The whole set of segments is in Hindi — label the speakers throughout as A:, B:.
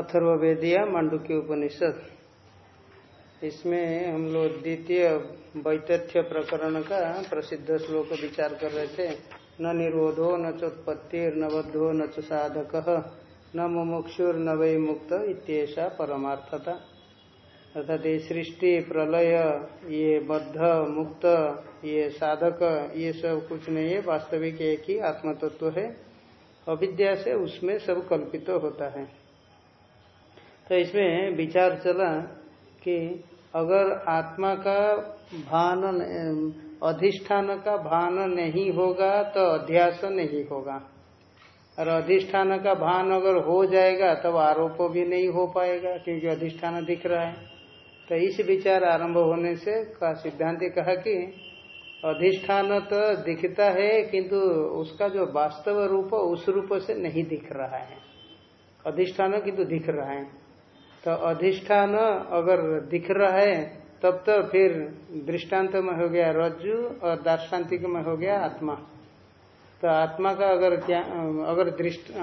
A: अथर्वेदिया मांडुक्य उपनिषद। इसमें हम लोग द्वितीय वैतथ्य प्रकरण का प्रसिद्ध श्लोक विचार कर रहे थे। न निरोधो, न चोत्पत्ति न बद्धो न च साधक, न मुमुक्षुर, न वै मुक्त इत्येषा परमार्थता। अर्थात ये सृष्टि, प्रलय, ये बद्ध मुक्त, ये साधक, ये सब कुछ नहीं है, वास्तविक एक ही आत्मतत्व है। अविद्या से उसमें सब कल्पित होता है। तो इसमें विचार चला कि अगर आत्मा का भान अधिष्ठान का भान नहीं होगा तो अध्यास नहीं होगा। और अधिष्ठान का भान अगर हो जाएगा, तब तो आरोप भी नहीं हो पाएगा क्योंकि अधिष्ठान दिख रहा है। तो इस विचार आरंभ होने से का सिद्धांत कहा कि अधिष्ठान तो दिखता है, किंतु उसका जो वास्तव रूप, उस रूप से नहीं दिख रहा है। अधिष्ठान किंतु दिख रहा है। तो अधिष्ठान अगर दिख रहा है तब तो फिर दृष्टांत में हो गया रज्जु और दार्शांतिक में हो गया आत्मा। तो आत्मा का अगर अगर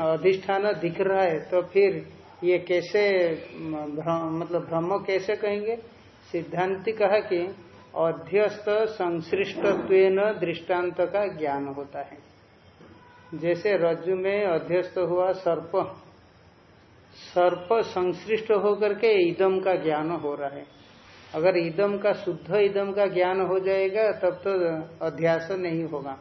A: अधिष्ठान दिख रहा है तो फिर ये कैसे भ्रम, मतलब ब्रह्म कैसे कहेंगे? सिद्धांति कहा कि अध्यस्त संश्रिष्टत्व दृष्टांत का ज्ञान होता है। जैसे रज्जु में अध्यस्त हुआ सर्प। सर्प संश्लिष्ट होकर के इदम का ज्ञान हो रहा है। अगर इदम का शुद्ध इदम का ज्ञान हो जाएगा, तब तो अध्यास नहीं होगा।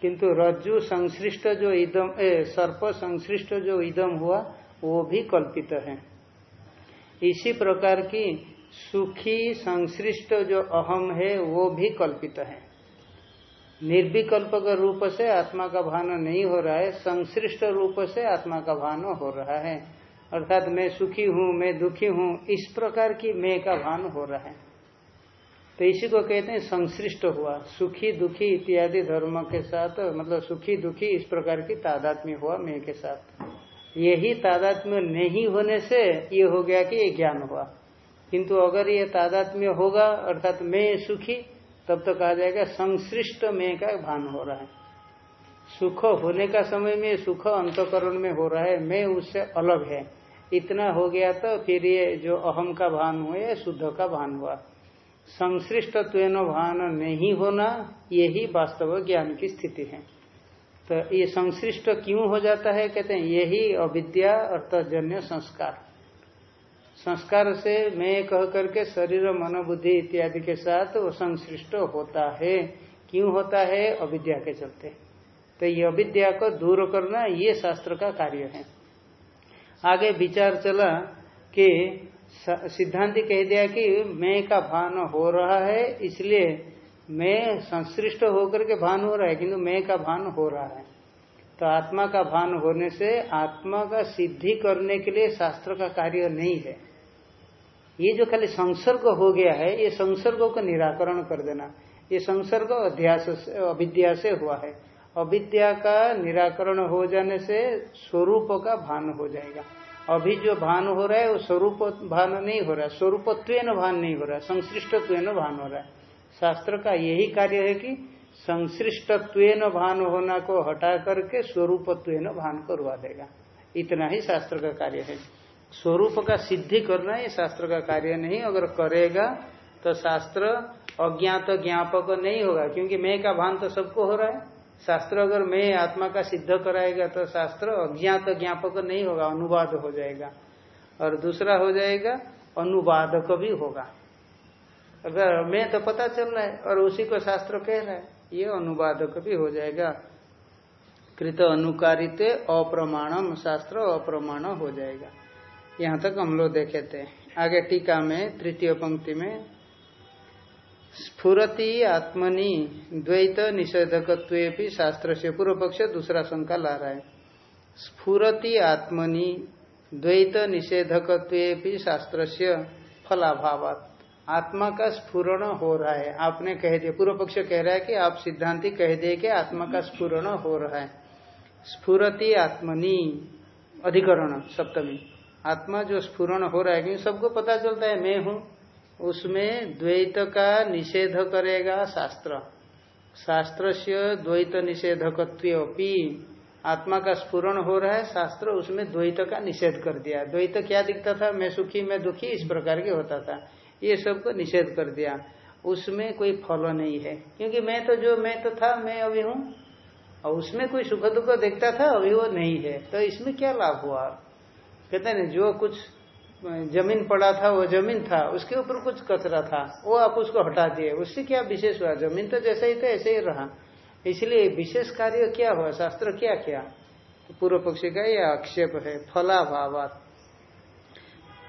A: किंतु रज्जु संश्लिष्ट जो इदम सर्प संश्लिष्ट जो इदम हुआ, वो भी कल्पित है। इसी प्रकार की सुखी संश्लिष्ट जो अहम है, वो भी कल्पित है। निर्विकल्प रूप से आत्मा का भान नहीं हो रहा है संश्लिष्ट रूप से आत्मा का भान हो रहा है। अर्थात मैं सुखी हूँ, मैं दुखी हूँ, इस प्रकार की मैं का भान हो रहा है। तो इसी को कहते हैं संश्रिष्ट हुआ, सुखी, दुखी इत्यादि धर्म के साथ मतलब सुखी, दुखी इस प्रकार की तादात्म्य हुआ मैं के साथ। यही तादात्म्य नहीं होने से ये हो गया कि ये ज्ञान हुआ। किंतु अगर ये तादात्म्य होगा, अर्थात मैं सुखी, तब तो कहा जाएगा संश्रिष्ट मैं का भान हो रहा है। सुख होने का समय में सुख अंतकरण में हो रहा है, मैं उससे अलग है। इतना हो गया तो फिर ये जो अहम का भान हुआ, या शुद्ध का भान हुआ। संश्लिष्ट भान नहीं होना, यही वास्तव ज्ञान की स्थिति है। तो ये संश्लिष्ट क्यों हो जाता है? कहते हैं, यही अविद्या अर्थजन्य संस्कार। संस्कार से मैं कह करके शरीर, मन, बुद्धि इत्यादि के साथ वो संश्रिष्ट होता है। क्यों होता है? अविद्या के चलते। तो ये अविद्या को दूर करना, ये शास्त्र का कार्य है। आगे विचार चला कि सिद्धांत कह दिया कि मैं का भान हो रहा है, इसलिए मैं संश्लिष्ट होकर के भान हो रहा है, किंतु मैं का भान हो रहा है। तो आत्मा का भान होने से आत्मा का सिद्धि करने के लिए शास्त्र का कार्य नहीं है। ये जो खाली संसर्ग हो गया है, ये संसर्गों का निराकरण कर देना। ये संसर्ग अध्यास अविद्या से हुआ है। अविद्या का निराकरण हो जाने से स्वरूप का भान हो जाएगा। अभी जो भान हो रहा है, वो स्वरूप भान नहीं हो रहा। है स्वरूपत्व भान नहीं हो रहा है संश्लिष्टत्व भान हो रहा है। शास्त्र का यही कार्य है कि संश्लिष्टत्व भान होना को हटा करके स्वरूपत्व भान करवा देगा। इतना ही शास्त्र का कार्य है। स्वरूप का सिद्धि करना ये शास्त्र का कार्य नहीं। अगर करेगा तो शास्त्र अज्ञात ज्ञापक नहीं होगा, क्योंकि मैं का भान तो सबको हो रहा है। शास्त्र अगर मैं आत्मा का सिद्ध कराएगा तो शास्त्र अज्ञात ज्ञापक नहीं होगा, अनुवाद हो जाएगा। और दूसरा हो जाएगा, अनुवादक भी होगा। अगर मैं तो पता चल रहा है और उसी को शास्त्र कह रहा है, ये अनुवादक भी हो जाएगा। कृत अनुकारित अप्रमाणम, शास्त्र अप्रमाण हो जाएगा। यहाँ तक हम लोग देखे थे। आगे टीका में, तृतीय पंक्ति में स्फुरति आत्मनि द्वैत निषेधकत्व शास्त्र से पूर्व पक्ष दूसरा शंका ला रहा है। स्फुरति आत्मनि द्वैत निषेधक शास्त्र से फलाभाव आत्मा का स्फुरण हो रहा है। आपने कह दिया पूर्व पक्ष कह रहा है कि आप सिद्धांति कह दिए कि आत्मा का स्फुरण हो रहा है। स्फुरति आत्मनि अधिकरण, सप्तमी। आत्मा जो स्फुरण हो रहा है, क्योंकि सबको पता चलता है, मैं हूँ उसमें द्वैत का निषेध करेगा शास्त्र। शास्त्र से द्वैत निषेधकत्वी आत्मा का स्फुरन हो रहा है, शास्त्र उसमें द्वैत का निषेध कर दिया। द्वैत क्या दिखता था? मैं सुखी, मैं दुखी, इस प्रकार के होता था। ये सबको निषेध कर दिया। उसमें कोई फल नहीं है। क्योंकि मैं तो जो, मैं तो था, मैं अभी हूँ। और उसमें कोई सुख दुख देखता था, अभी वो नहीं है। तो इसमें क्या लाभ हुआ? कहते हैं जो कुछ ज़मीन पड़ा था, वो ज़मीन था, उसके ऊपर कुछ कचरा था, वो आप उसको हटा दिए। उससे क्या विशेष हुआ? ज़मीन तो जैसे ही था, ऐसे ही रहा। इसलिए विशेष कार्य क्या हुआ? शास्त्र क्या किया? पूर्व पक्षी का यह आक्षेप है फलाभाव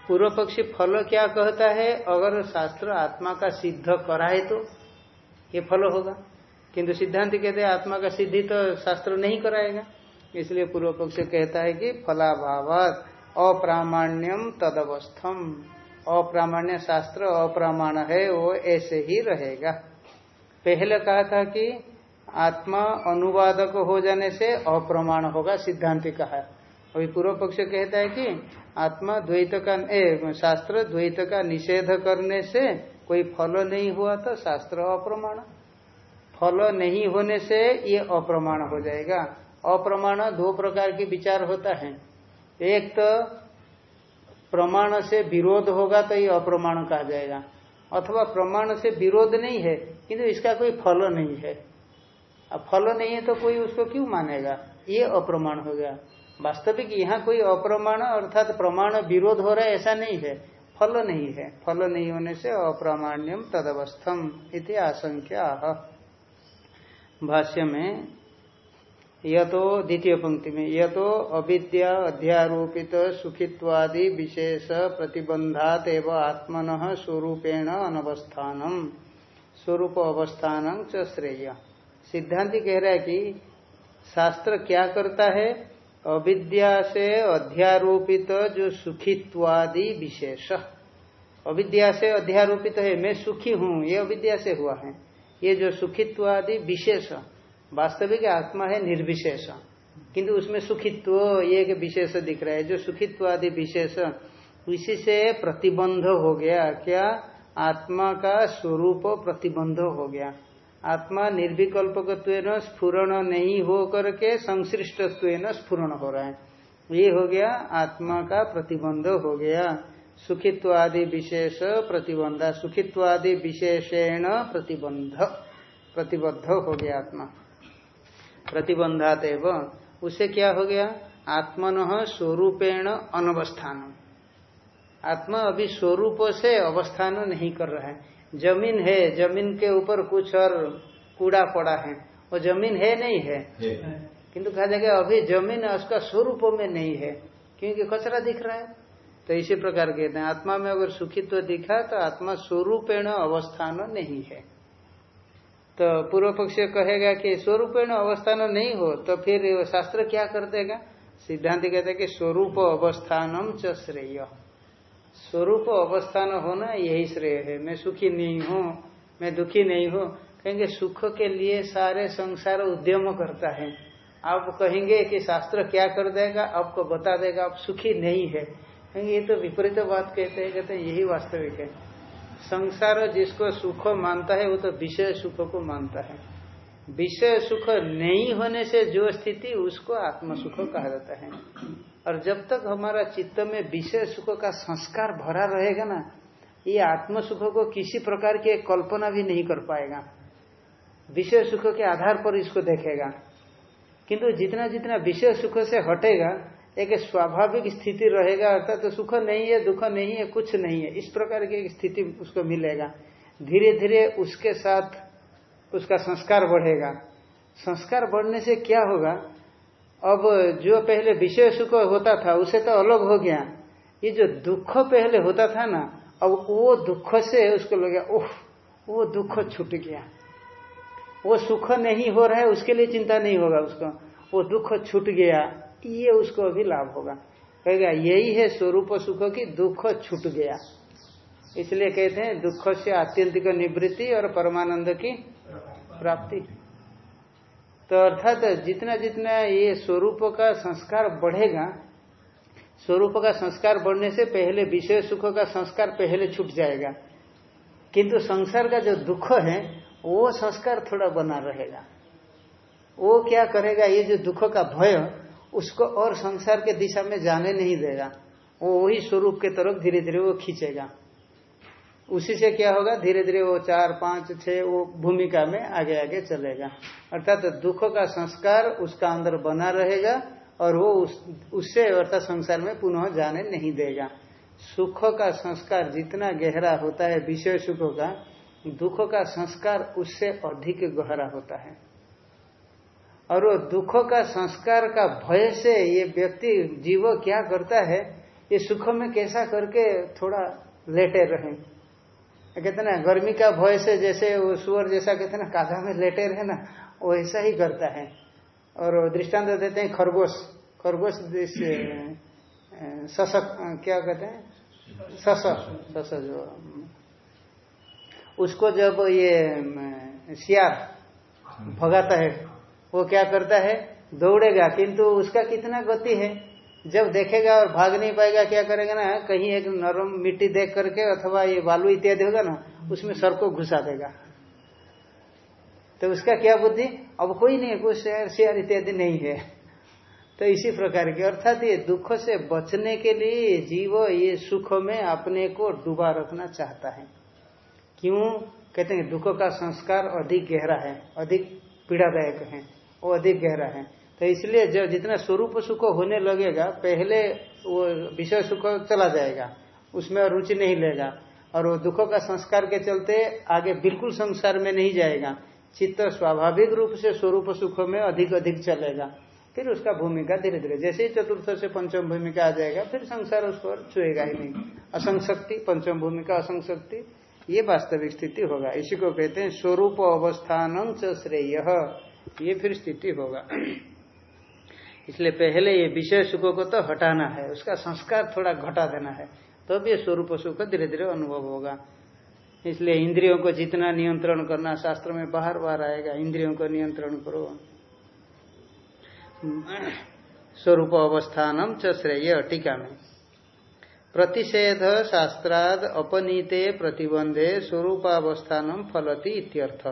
A: पूर्व पक्षी फल क्या कहता है? अगर शास्त्र आत्मा का सिद्ध कराए तो ये फल होगा। किंतु सिद्धांत कहते हैं, आत्मा का सिद्धि तो शास्त्र नहीं कराएगा। इसलिए पूर्व पक्ष कहता है कि फलाभाव अप्रामाण्यम तदवस्थम अप्रामाण्य शास्त्र अप्रामाण है वो ऐसे ही रहेगा। पहले कहा था कि आत्मा अनुवादक हो जाने से अप्रमाण होगा सिद्धांत कहा। अभी पूर्व पक्ष कहता है कि आत्मा द्वैत का ए, शास्त्र द्वैत का निषेध करने से कोई फल नहीं हुआ तो शास्त्र अप्रमाण। फल नहीं होने से ये अप्रमाण हो जाएगा। अप्रमाण दो प्रकार के विचार होता है। एक तो प्रमाण से विरोध होगा तो ये अप्रमाण कहा जाएगा। अथवा प्रमाण से विरोध नहीं है, किंतु इसका कोई फल नहीं है। अब फल नहीं है तो कोई उसको क्यों मानेगा? ये अप्रमाण हो गया। वास्तविक यहाँ कोई अप्रमाण अर्थात प्रमाण विरोध हो रहा है, ऐसा नहीं है। फल नहीं है। फल नहीं होने से अप्रामाण्यम तदवस्थम इति आशंका भाष्य में यह तो द्वितीय पंक्ति में यह तो अविद्या अध्यारोपित सुखित्वादि विशेष प्रतिबंधात एवं आत्मन स्वरूपेण अनवस्थानम। स्वरूप अवस्थान च श्रेय। सिद्धांति कह रहा है कि शास्त्र क्या करता है? अविद्या से अध्यारोपित जो सुखित्वादि विशेष। अविद्या से अध्यारोपित है, मैं सुखी हूँ, ये अविद्या से हुआ है। ये जो सुखित्वादि विशेष वास्तविक आत्मा है निर्विशेष। किंतु उसमें सुखित्व, ये एक विशेष दिख रहा है, जो सुखित्व आदि विशेष, उसी से प्रतिबंध हो गया। क्या आत्मा का स्वरूप प्रतिबंध हो गया? आत्मा निर्विकल्पक स्फुरण नहीं हो करके संश्रिष्ट स्फुरण हो रहा है। ये हो गया, आत्मा का प्रतिबंध हो गया। सुखित्वादि विशेष प्रतिबंध, सुखित्वादि विशेषेण प्रतिबंध, प्रतिबद्ध हो गया आत्मा। प्रतिबंधात एवं। उसे क्या हो गया? आत्मन स्वरूपेण अनवस्थान। आत्मा अभी स्वरूप से अवस्थान नहीं कर रहा है। ज़मीन है ज़मीन के ऊपर कुछ और कूड़ा पड़ा है। वो ज़मीन है नहीं है, किंतु कहा जाएगा अभी ज़मीन उसका स्वरूप में नहीं है क्योंकि कचरा दिख रहा है। तो इसी प्रकार कहते हैं आत्मा में अगर सुखित्व तो दिखा तो आत्मा स्वरूपेण अवस्थान नहीं है। तो पूर्व पक्ष कहेगा कि स्वरूपेण अवस्थान नहीं हो तो फिर शास्त्र क्या कर देगा? सिद्धांत कहते हैं कि स्वरूप अवस्थानम च श्रेय। स्वरूप अवस्थान होना यही श्रेय है। मैं सुखी नहीं हूँ, मैं दुखी नहीं हूँ। कहेंगे सुख के लिए सारे संसार उद्यम करता है। आप कहेंगे कि शास्त्र क्या कर देगा? आपको बता देगा, आप सुखी नहीं है। कहेंगे, ये तो विपरीत बात कहते हैं कहते हैं, यही वास्तविक है। संसार जिसको सुख मानता है, वो तो विषय सुख को मानता है। विषय सुख नहीं होने से जो स्थिति, उसको आत्म सुख कहा जाता है। और जब तक हमारा चित्त में विषय सुख का संस्कार भरा रहेगा ना, ये आत्म सुख को किसी प्रकार की कल्पना भी नहीं कर पाएगा। विषय सुख के आधार पर इसको देखेगा। किंतु जितना जितना विषय सुख से हटेगा एक स्वाभाविक स्थिति रहेगा, अर्थात तो सुख नहीं है, दुख नहीं है, कुछ नहीं है। इस प्रकार की एक स्थिति उसको मिलेगा। धीरे धीरे उसके साथ उसका संस्कार बढ़ेगा। संस्कार बढ़ने से क्या होगा? अब जो पहले विषय सुख होता था, उसे तो अलग हो गया। ये जो दुख पहले होता था ना, अब वो दुख से उसको लग, ओह, वो दुख छूट गया। वो सुख नहीं हो रहा है, उसके लिए चिंता नहीं होगा उसको। वो दुख छूट गया। ये उसको अभी लाभ होगा। कहेगा, यही है स्वरूप सुख की दुख छूट गया। इसलिए कहते हैं, दुख से आत्यंतिक निवृत्ति और परमानंद की प्राप्ति। तो अर्थात जितना जितना ये स्वरूप का संस्कार बढ़ेगा, स्वरूप का संस्कार बढ़ने से पहले, विषय सुख का संस्कार पहले छूट जाएगा। किंतु संसार का जो दुख है, वो संस्कार थोड़ा बना रहेगा। वो क्या करेगा, ये जो दुख का भय उसको और संसार के दिशा में जाने नहीं देगा। वो वही स्वरूप के तरफ़ धीरे धीरे वो खींचेगा। उसी से क्या होगा? धीरे धीरे वो चार पाँच छह वो भूमिका में आगे आगे चलेगा। अर्थात तो दुख का संस्कार उसका अंदर बना रहेगा और वो उस, उससे अर्थात संसार में पुनः जाने नहीं देगा। सुख का संस्कार जितना गहरा होता है विषय सुख का दुख का संस्कार उससे अधिक गहरा होता है। और वो दुख का संस्कार का भय से ये व्यक्ति जीव क्या करता है, ये सुख में कैसा करके थोड़ा लेटे रहे। कहते ना, गर्मी का भय से जैसे वो सुअर जैसा कहते ना काधा में लेटे रहे ना वो ऐसा ही करता है। और दृष्टांत देते हैं खरगोश। खरगोश सशक क्या कहते हैं? सस सस जो, उसको जब ये सियार भगाता है वो क्या करता है? दौड़ेगा। किंतु उसका कितना गति है? जब देखेगा और भाग नहीं पाएगा, क्या करेगा ना? कहीं एक नरम मिट्टी देख करके अथवा ये बालू इत्यादि होगा ना, उसमें सर को घुसा देगा। तो उसका क्या बुद्धि? अब कोई नहीं है कुछ शेयर इत्यादि नहीं है। तो इसी प्रकार के, अर्थात ये दुख से बचने के लिए जीव ये सुख में अपने को डूबा रखना चाहता है। क्यों? कहते हैं, दुख का संस्कार अधिक गहरा है, अधिक पीड़ादायक है। वो अधिक गहरा है। तो इसलिए जब जितना स्वरूप सुख होने लगेगा, पहले वो विषय सुख चला जाएगा, उसमें रुचि नहीं लेगा। और वो दुख का संस्कार के चलते आगे बिल्कुल संसार में नहीं जाएगा। चित्त स्वाभाविक रूप से स्वरूप सुख में अधिक अधिक चलेगा। फिर उसका भूमिका धीरे धीरे जैसे ही चतुर्थ से पंचम भूमिका आ जाएगा, फिर संसार उस पर छुएगा ही नहीं। असंशक्ति, पंचम भूमिका असंशक्ति, ये वास्तविक स्थिति होगा। इसी को कहते हैं स्वरूप अवस्थान च श्रेय। ये फिर स्थिति होगा। इसलिए पहले ये विषय सुखों को तो हटाना है, उसका संस्कार थोड़ा घटा देना है तब तो ये स्वरूप सुख धीरे धीरे अनुभव होगा। इसलिए इंद्रियों को जितना नियंत्रण करना, शास्त्र में बाहर बाहर आएगा, इंद्रियों को नियंत्रण करो। स्वरूप अवस्थानम च श्रेय टीका में। प्रतिषेध शास्त्राद अपनीते प्रतिबंधे स्वरूपावस्थानम फलती इत्यर्थ।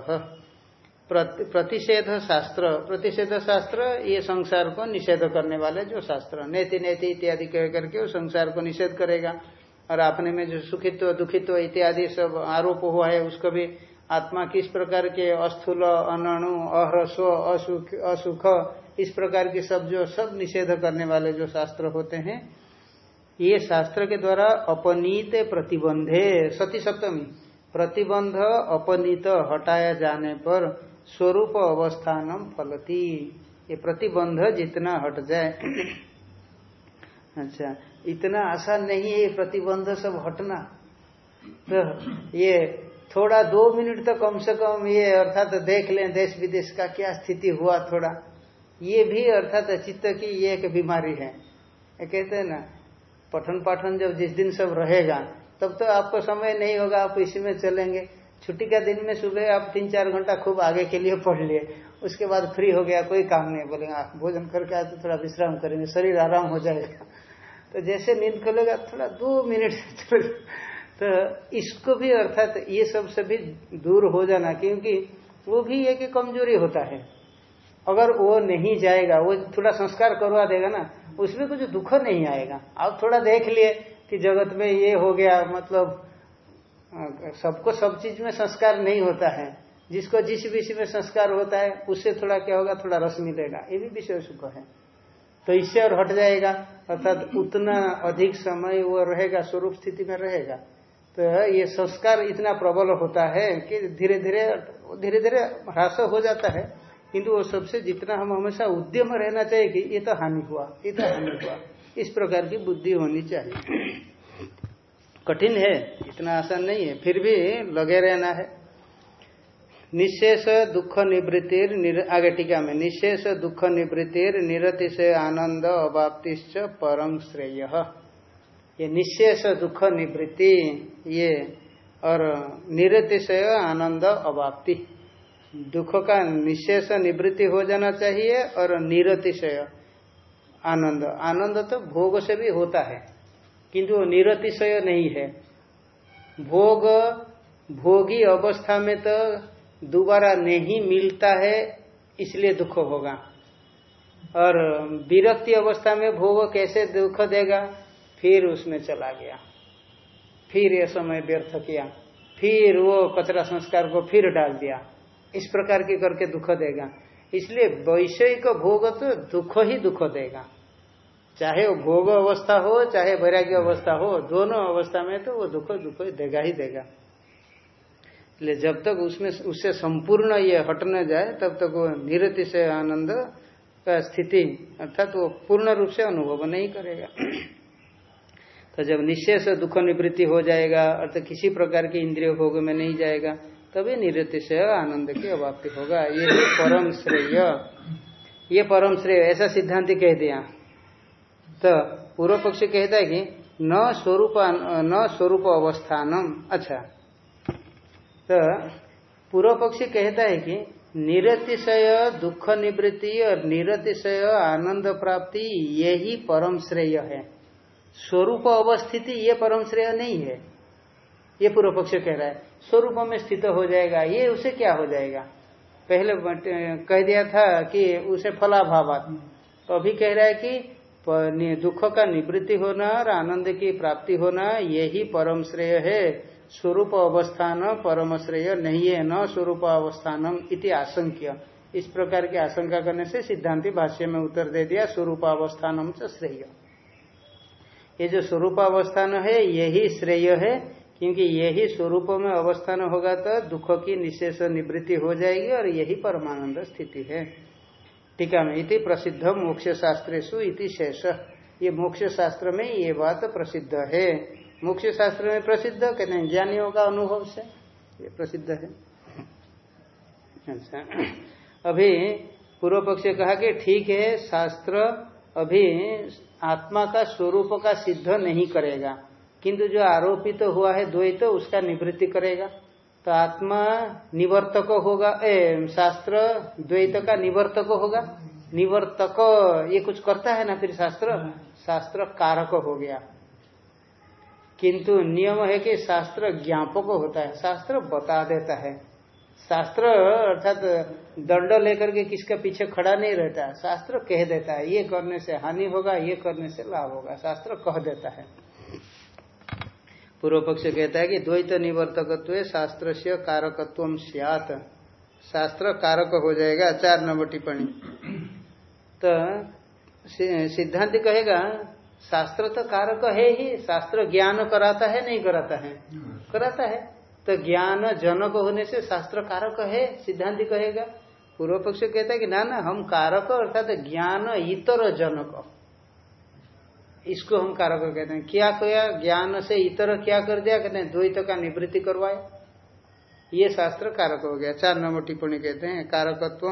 A: प्रतिषेध शास्त्र प्रतिषेध शास्त्र, ये संसार को निषेध करने वाले जो शास्त्र, नेति नेति इत्यादि कह करके वो संसार को निषेध करेगा। और अपने में जो सुखित्व, दुखित्व इत्यादि सब आरोप हुआ है, उसको भी आत्मा किस प्रकार के अस्थूल, अनणु अहरस्व असुख असुख, इस प्रकार के सब जो, सब निषेध करने वाले जो शास्त्र होते हैं, ये शास्त्र के द्वारा अपनीत प्रतिबंधे, सती सप्तमी, प्रतिबंध अपनीत, हटाया जाने पर स्वरूप अवस्थानम फलती। ये प्रतिबंध जितना हट जाए। अच्छा इतना आसान नहीं है प्रतिबंध सब हटना। तो ये थोड़ा दो मिनट तो कम से कम ये अर्थात तो देख लें देश विदेश का क्या स्थिति हुआ थोड़ा। ये भी अर्थात तो चित्त की ये एक बीमारी है। कहते हैं ना पठन पाठन जब जिस दिन सब रहेगा, तब तो आपको समय नहीं होगा, आप इसी में चलेंगे। छुट्टी का दिन में सुबह आप तीन चार घंटा खूब आगे के लिए पढ़ लिए, उसके बाद फ्री हो गया, कोई काम नहीं। बोलेंगे आप भोजन करके आए तो थोड़ा विश्राम करेंगे, शरीर आराम हो जाएगा। तो जैसे नींद खुलेगा, थोड़ा दो मिनट तो इसको भी अर्थात ये सब सभी दूर हो जाना, क्योंकि वो भी एक कमज़ोरी होता है। अगर वो नहीं जाएगा, वो थोड़ा संस्कार करवा देगा ना, उसमें कुछ दुख नहीं आएगा। आप थोड़ा देख लिए कि जगत में ये हो गया मतलब सबको सब चीज़ में संस्कार नहीं होता है। जिसको जिस विषय में संस्कार होता है, उससे थोड़ा क्या होगा, थोड़ा रस मिलेगा। ये भी विषय सुख है। तो इससे और हट जाएगा, अर्थात उतना अधिक समय वो रहेगा, स्वरूप स्थिति में रहेगा। तो ये संस्कार इतना प्रबल होता है कि धीरे धीरे धीरे धीरे ह्रास हो जाता है। किंतु वो सबसे जितना हम हमेशा उद्यम रहना चाहिए कि ये तो हानि हुआ, ये तो हानि हुआ। इस प्रकार की बुद्धि होनी चाहिए। कठिन है, इतना आसान नहीं है, फिर भी लगे रहना है। निशेष दुख निवृत्तिर आगे टीका में, निशेष दुख निवृत्तिर निरतिशय आनंद अवाप्तिश्च परम श्रेय। ये निशेष दुख निवृत्ति, ये, और निरतिशय आनंद अवाप्ति। दुख का निशेष निवृत्ति हो जाना चाहिए, और निरतिशय आनंद। आनंद तो भोग से भी होता है। किंतु निरतिशय नहीं है। भोग, भोगी अवस्था में तो दोबारा नहीं मिलता है, इसलिए दुख होगा। और विरक्ति अवस्था में भोग कैसे दुख देगा? फिर उसमें चला गया। फिर यह समय व्यर्थ किया। फिर वो कचरा संस्कार को फिर डाल दिया। इस प्रकार की करके दुख देगा। इसलिए वैषयिक भोग तो दुख ही दुख देगा। चाहे वो भोग अवस्था हो, चाहे वैराग्य अवस्था हो, दोनों अवस्था में तो वो दुख दुख देगा ही देगा। इसलिए जब तक उसमें, उससे संपूर्ण ये हटने जाए, तब तक वो निरति से आनंद का स्थिति, अर्थात वो पूर्ण रूप से अनुभव नहीं करेगा। तो जब निश्चय से दुख निवृत्ति हो जाएगा अर्थात किसी प्रकार के इंद्रिय भोग में नहीं जाएगा, तभी निवृत्ति से आनंद की अवाप्ति होगा। ये परम श्रेय। ये परम श्रेय, ऐसा सिद्धांत कह दिया। तो पूर्व पक्ष कहता है कि न स्वरूप न स्वरूप अवस्थानम। अच्छा। तो पूर्व पक्षी कहता है कि निरतिशय दुख निवृत्ति और निरतिशय आनंद प्राप्ति, यही परम श्रेय है। स्वरूप अवस्थिति, ये परम श्रेय नहीं है। ये पूर्व पक्ष कह रहा है, स्वरूप में स्थित हो जाएगा, ये उसे क्या हो जाएगा? पहले कह दिया था कि उसे फलाभाव तो अभी कह रहा है कि दुख का निवृत्ति होना और आनंद की प्राप्ति होना, यही परम श्रेय है। स्वरूप अवस्थान परम श्रेय नहीं है, न स्वरूप अवस्थानम इति आशंक्य। इस प्रकार की आशंका करने से सिद्धांति भाष्य में उत्तर दे दिया, स्वरूप अवस्थानम से श्रेय। ये जो स्वरूपावस्थान है, यही श्रेय है, क्योंकि यही स्वरूप में अवस्थान होगा तो दुख की निशेष निवृत्ति हो जाएगी और यही परमानंद स्थिति है। टीका में, इति प्रसिद्ध मोक्ष शास्त्रेशु इति शेष। ये मोक्ष शास्त्र में ये बात प्रसिद्ध है। मोक्ष शास्त्र में प्रसिद्ध? कहते हैं ज्ञानियों का अनुभव से? ये प्रसिद्ध है। अच्छा। अभी पूर्व पक्ष कहा कि ठीक है, शास्त्र अभी आत्मा का स्वरूप का सिद्ध नहीं करेगा। किंतु जो आरोपित तो हुआ है, द्वैत तो उसका निवृत्ति करेगा। तो आत्मा निवर्तक होगा ए, शास्त्र द्वैत का निवर्तक होगा। निवर्तक ये कुछ करता है ना फिर शास्त्र? शास्त्र कारक हो गया। किंतु नियम है कि शास्त्र ज्ञापक होता है शास्त्र बता देता है। शास्त्र अर्थात दंड लेकर के किसका पीछे खड़ा नहीं रहता शास्त्र कह देता है ये करने से हानि होगा ये करने से लाभ होगा शास्त्र कह देता है। पूर्व पक्ष कहता है कि द्वैत निवर्तकत्व शास्त्र से कारकत्व सियात। शास्त्र कारक हो जाएगा, चार नंबर टिप्पणी। तो सिद्धांत कहेगा, शास्त्र तो कारक है ही, शास्त्र ज्ञान कराता है, नहीं कराता है? कराता है। तो ज्ञान जनक होने से शास्त्र कारक है, सिद्धांत कहेगा। पूर्व पक्ष कहता है कि ना ना, हम कारक, अर्थात ज्ञान इतर जनक। इसको हम कारक कहते हैं। क्या किया? ज्ञान से इतर क्या कर दिया? कहते हैं, द्वैत का निवृत्ति करवाए। ये शास्त्र कारक हो गया। चार नंबर टिप्पणी कहते हैं कारकत्व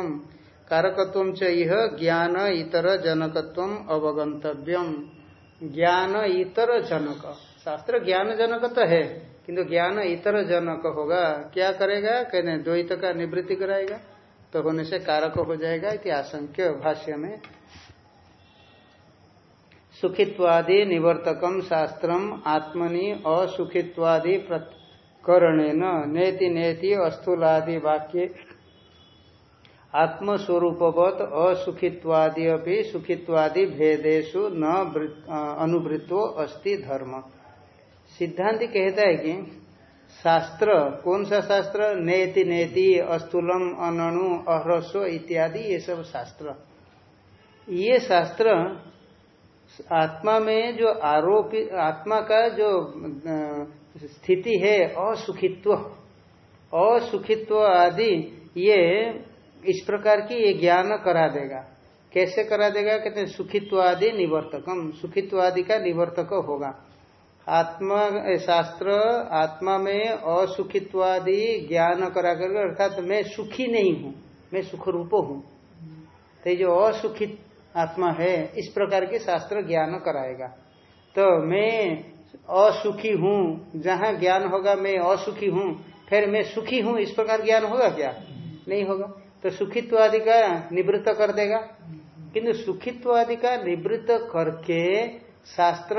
A: कारकत्व च यह ज्ञान इतर जनकत्व अवगंतव्यम। ज्ञान इतर जनक। शास्त्र ज्ञान जनक तो है, किंतु ज्ञान इतर जनक होगा। क्या करेगा? कहते द्वैत का निवृत्ति कराएगा। तो होने से कारक हो जाएगा इति आशंक्य भाष्य में। सुखित्वादि निवर्तकम शास्त्रम आत्मनि असुखित्वादि करणेन नेति नेति अस्थूलादि वाक्य आत्मस्वरूपवत असुखित्वादि अभी सुखित्वादि भेदेशु न अनुवृत्तो अस्ति धर्म। सिद्धांत कहता है कि शास्त्र, कौन सा शास्त्र? नेति नेति अस्तुलम अनणु, अह्रस्व इत्यादि ये सब शास्त्र। ये शास्त्र आत्मा में जो आरोप, आत्मा का जो स्थिति है, असुखित्व असुखित्व आदि, ये इस प्रकार की ये ज्ञान करा देगा। कैसे करा देगा? कहते हैं सुखित्व आदि निवर्तकम। सुखित्व आदि का निवर्तक होगा। आत्मा शास्त्र, आत्मा में असुखित्वादि ज्ञान करा कर अर्थात मैं सुखी नहीं हूँ, मैं सुख रूप हूँ। तो जो असुखित आत्मा है, इस प्रकार के शास्त्र ज्ञान कराएगा। तो मैं असुखी हूँ, जहाँ ज्ञान होगा मैं असुखी हूँ, फिर मैं सुखी हूँ, इस प्रकार ज्ञान होगा क्या? नहीं होगा। तो सुखित्व आदि का निवृत्त कर देगा। किंतु सुखित्व आदि का निवृत्त करके शास्त्र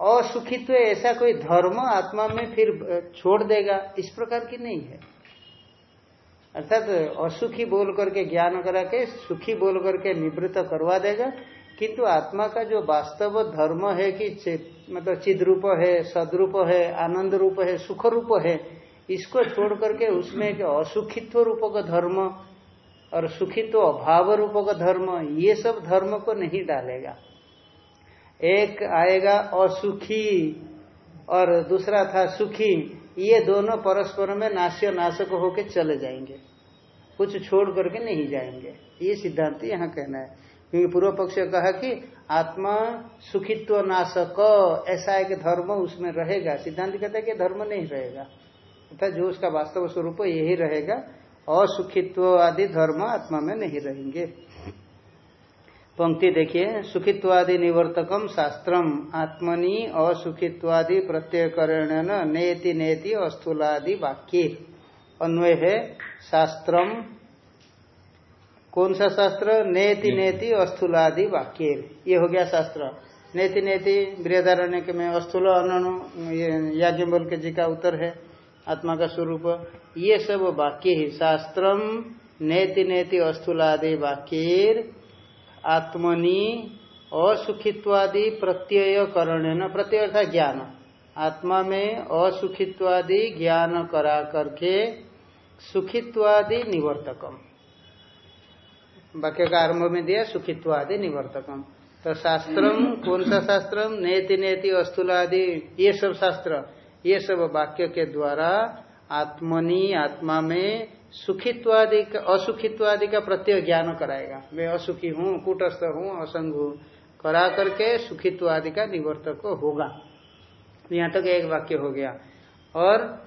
A: असुखित्व, ऐसा कोई धर्म आत्मा में फिर छोड़ देगा, इस प्रकार की नहीं है। अर्थात तो असुखी बोल करके ज्ञान करा के, सुखी बोल करके निवृत्त करवा देगा। किंतु आत्मा का जो वास्तव धर्म है कि मतलब चिद रूप है, सदरूप है आनंद रूप है सुख रूप है, इसको छोड़ करके उसमें एक असुखित्व रूप का धर्म और सुखित्व अभाव रूप का धर्म, ये सब धर्म को नहीं डालेगा। एक आएगा असुखी और दूसरा था सुखी। ये दोनों परस्पर में नाश्य नाशक होके चले जाएँगे। कुछ छोड़ करके नहीं जाएँगे। ये सिद्धांत यहाँ कहना है। क्योंकि पूर्व पक्ष कहा कि आत्मा सुखित्व नाशक, ऐसा एक धर्म उसमें रहेगा। सिद्धांत कहता है कि धर्म नहीं रहेगा। अर्थात जो उसका वास्तव स्वरूप यही रहेगा, असुखित्व आदि धर्म आत्मा में नहीं रहेंगे। पंक्ति देखिए सुखित्वादि निवर्तकम शास्त्रम आत्मनि असुखित्वादि प्रत्ययकरण नेति नेति अस्थूलादि वाक्य। अन्वय है शास्त्रम कौन सा शास्त्र? नेति नेति। अस्थूलादि वाक्य। ये हो गया शास्त्र। नेति नेति बृहदारण्य में अस्थूल अनु याज्ञबल के जी का उत्तर है आत्मा का स्वरूप। ये सब वाक्य ही। शास्त्रम नेति नेति अस्थूलादि वाक्य। आत्मनि असुखित्वादि प्रत्यय करण प्रत्यय अर्थात ज्ञान। आत्मा में असुखित्वादि ज्ञान करा करके सुखित्वादि निवर्तकम। वाक्य का आरंभ में दिया, सुखित्वादि निवर्तकम। तो शास्त्रम, कौन सा शास्त्रम? नेति नेति अस्थूलादि ये सब शास्त्र, ये सब वाक्य के द्वारा आत्मनि, आत्मा में सुखित्वादि का असुखित्वादि का प्रत्यय ज्ञान कराएगा। मैं असुखी हूँ, कूटस्थ हूँ, असंग हूँ। करा करके सुखित्वादि का निवर्तक होगा। यहाँ तक एक वाक्य हो गया। और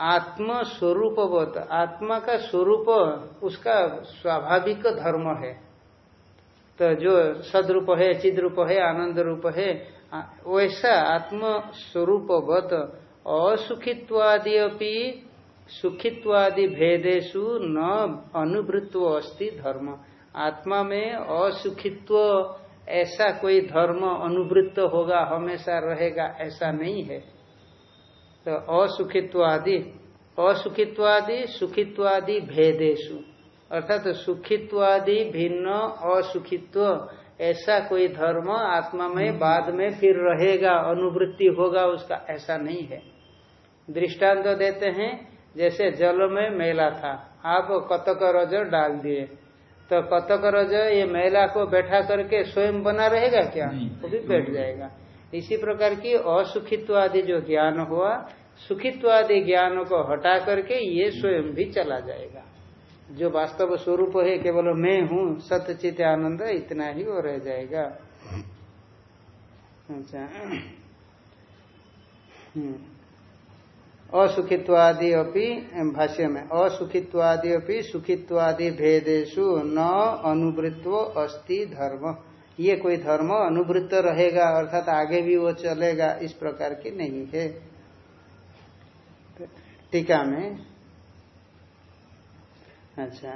A: आत्म स्वरूपवत आत्मा का स्वरूप, उसका स्वाभाविक धर्म है। तो जो सदरूप है, चिद्रूप है आनंद रूप है वैसा आत्म स्वरूपवत असुखित्वादि अपनी सुखित्वादि भेदेशु न अनुवृत्व अस्ति धर्म। आत्मा में असुखित्व, ऐसा कोई धर्म अनुवृत्त होगा, हमेशा रहेगा, ऐसा नहीं है। तो असुखित्वादि असुखित्वादि, सुखित्वादि भेदेशु अर्थात तो सुखित्वादि भिन्न, असुखित्व, ऐसा कोई धर्म आत्मा में बाद में फिर रहेगा, अनुवृत्ति होगा, उसका ऐसा नहीं है। दृष्टांत देते हैं जैसे जल में मेला था। आप कतक रज डाल दिए। तो कतक रज ये मेला को बैठा करके स्वयं बना रहेगा क्या? वो भी बैठ जाएगा। इसी प्रकार की असुखित्व आदि जो ज्ञान हुआ सुखित्व आदि ज्ञान को हटा करके ये स्वयं भी चला जाएगा। जो वास्तव स्वरूप है केवल मैं हूँ सत्यचित आनंद इतना ही वो रह जाएगा। अच्छा। हम्म। असुखित्वादि अपनी भाष्य में असुखित्वादि अपनी सुखित्वादि भेदेशु न अनुवृत्व अस्ति धर्म। ये कोई धर्म अनुवृत्त रहेगा, अर्थात आगे भी वो चलेगा, इस प्रकार की नहीं है। टीका में अच्छा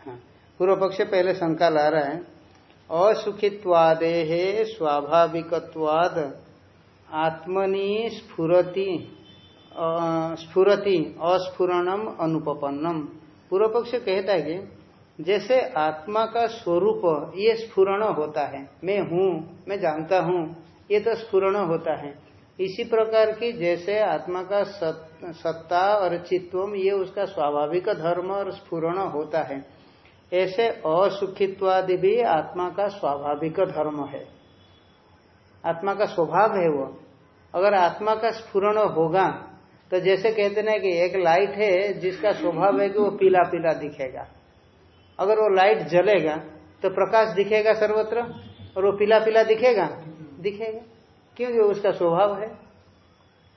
A: हाँ पूर्व पक्ष पहले शंका ला रहा है, असुखित्वादे स्वाभाविकवाद आत्मनि स्फुरति स्फुरति, अस्फुरणम अनुपन्नम पूर्व पक्ष कहता है कि जैसे आत्मा का स्वरूप, ये स्फुरण होता है। मैं हूँ, मैं जानता हूँ, ये तो स्फुरण होता है। इसी प्रकार की जैसे आत्मा का सत्ता और चित्वम ये उसका स्वाभाविक धर्म और स्फुरण होता है। ऐसे असुखित्वादि भी आत्मा का स्वाभाविक धर्म है। आत्मा का स्वभाव है वो। अगर आत्मा का स्फुरण होगा तो जैसे कहते ना कि एक लाइट है, जिसका स्वभाव है कि वो पीला पीला दिखेगा। अगर वो लाइट जलेगा तो प्रकाश दिखेगा सर्वत्र, और वो पीला पीला दिखेगा। दिखेगा क्योंकि उसका स्वभाव है।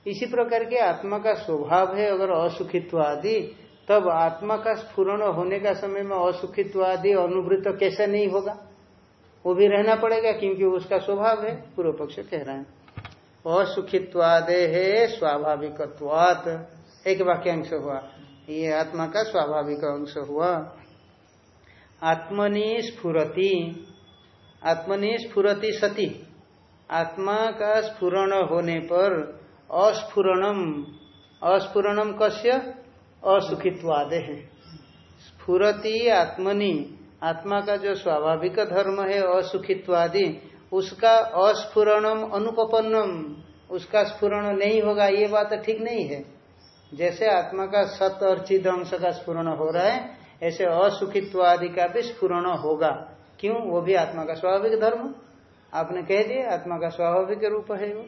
A: इसी प्रकार के आत्मा का स्वभाव है अगर असुखित्व आदि तब आत्मा का स्फुरण होने का समय में असुखित्व आदि अनुवृत्त कैसे नहीं होगा? वो भी रहना पड़ेगा क्योंकि उसका स्वभाव है पूर्व पक्ष कह रहे हैं। असुखित्वादे है स्वाभाविकत्वात। एक वाक्य अंश हुआ। ये आत्मा का स्वाभाविक अंश हुआ। आत्मनि स्फुरति। आत्मनि स्फुरति सती। आत्मा का स्फुरण होने पर अस्फुरणम अस्फुरणम कस्य? असुखित्वादे है स्फुरति आत्मनि। आत्मा का जो स्वाभाविक धर्म है, असुखित्वादि, उसका अस्फुरणम अनुपन्नम उसका स्फुरण नहीं होगा, ये बात ठीक नहीं है। जैसे आत्मा का सत और चिद अंश का स्फुरण हो रहा है, ऐसे असुखित्वादि का भी स्फुरण होगा। क्यों? वो भी आत्मा का स्वाभाविक धर्म। आपने कह दिया, आत्मा का स्वाभाविक रूप है वो।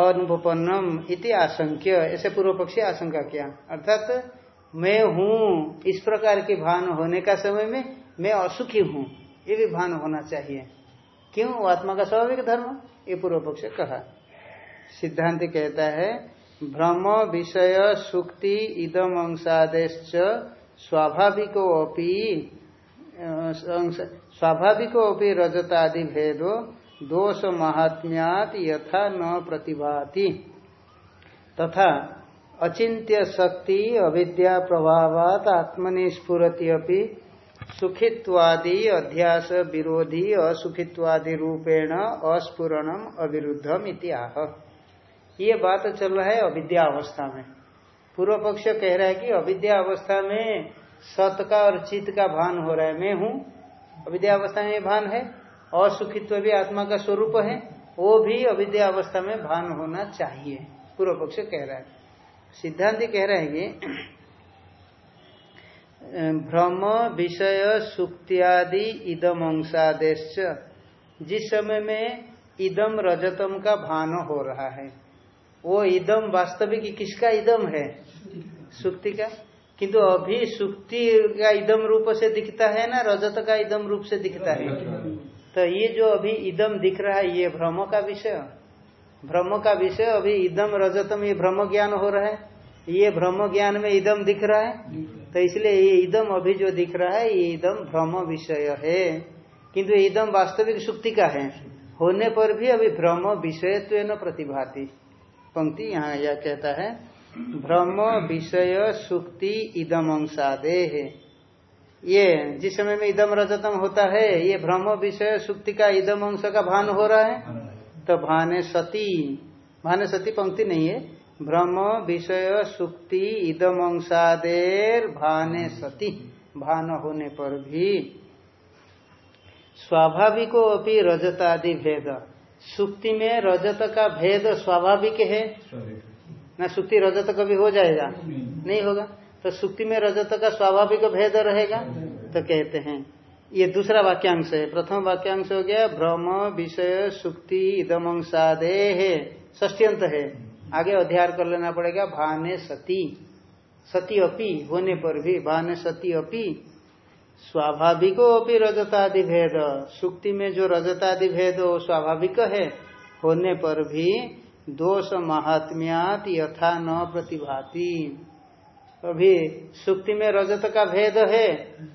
A: अनुपन्नम इति आशंक्य, ऐसे पूर्व पक्षी आशंका किया। अर्थात मैं हूँ, इस प्रकार के भान होने का समय में मैं असुखी हूँ। ये भी भान होना चाहिए। क्यों? आत्मा का स्वाभाविक धर्म, ये पूर्व पक्ष कहा। सिद्धांत कहता है भ्रम विषय सुक्ति इदम अंशादेश स्वाभाविको अपि स्वाभाविको अपि रजतादि भेदो दोष महात्म्यात यथा न प्रतिभाति। तथा अचिंत्य शक्ति, अविद्या प्रभावात आत्मनि स्फुरति अपि, सुखित्वादि, अध्यास विरोधी, असुखित्वादि रूपेण, अस्फुरणम, अविरुद्धम इतिहा ये बात चल रहा है अविद्या अवस्था में। पूर्व पक्ष कह रहा है कि अविद्या अवस्था में सत का और चित्त का भान हो रहा है। मैं हूँ। अविद्या अवस्था में भान है। असुखित्व भी आत्मा का स्वरूप है। वो भी अविद्या अवस्था में भान होना चाहिए। पूर्व पक्ष कह रहा है। सिद्धांत कह रहे हैं कि भ्रम विषय सुक्त्यादि इदम अंशादेश जिस समय में इदम रजतम का भान हो रहा है वो इदम वास्तविक किसका इदम है? सुक्ति का। किंतु अभी सुक्ति का इदम रूप से दिखता है ना रजत का इदम रूप से दिखता है। तो ये जो अभी इदम दिख रहा है ये भ्रम का विषय। भ्रम का विषय अभी इदम रजतम ये भ्रम ज्ञान हो रहा है। ये भ्रम ज्ञान में इदम दिख रहा है। तो इसलिए ये इदम अभी जो दिख रहा है, ये इदम भ्रम विषय है। किंतु इदम वास्तविक सुक्ति का है। होने पर भी अभी भ्रम विषयत्व न प्रतिभाति। पंक्ति यहाँ यह कहता है भ्रम विषय सुक्ति इदम अंशादे है ये जिस समय में इदम रजतम होता है, ये भ्रम विषय सुक्ति का इदम अंश का भान हो रहा है। तो भाने सती। भाने सती पंक्ति नहीं है। भ्रम विषय सुक्ति इदम अंशादेर भाने सती। भान होने पर भी। स्वाभाविको अपनी रजतादि भेद। सुक्ति में रजत का भेद स्वाभाविक है? ना सुक्ति रजत कभी हो जाएगा? नहीं। होगा। तो सुक्ति में रजत का स्वाभाविक भेद रहेगा? तो कहते हैं ये दूसरा वाक्यांश है। प्रथम वाक्यांश हो गया, भ्रम, विषय, सुक्ति इदमंसादे है। ष्ट्यंत है। आगे अध्याय कर लेना पड़ेगा, भाने सती। सती अपी होने पर भी, भाने सती अपी स्वाभाविको अपनी रजतादि भेद सुक्ति में जो रजतादि भेद वो स्वाभाविक है, होने पर भी दोष महात्म्यात यथा न प्रतिभाति। अभी सुक्ति में रजत का भेद है,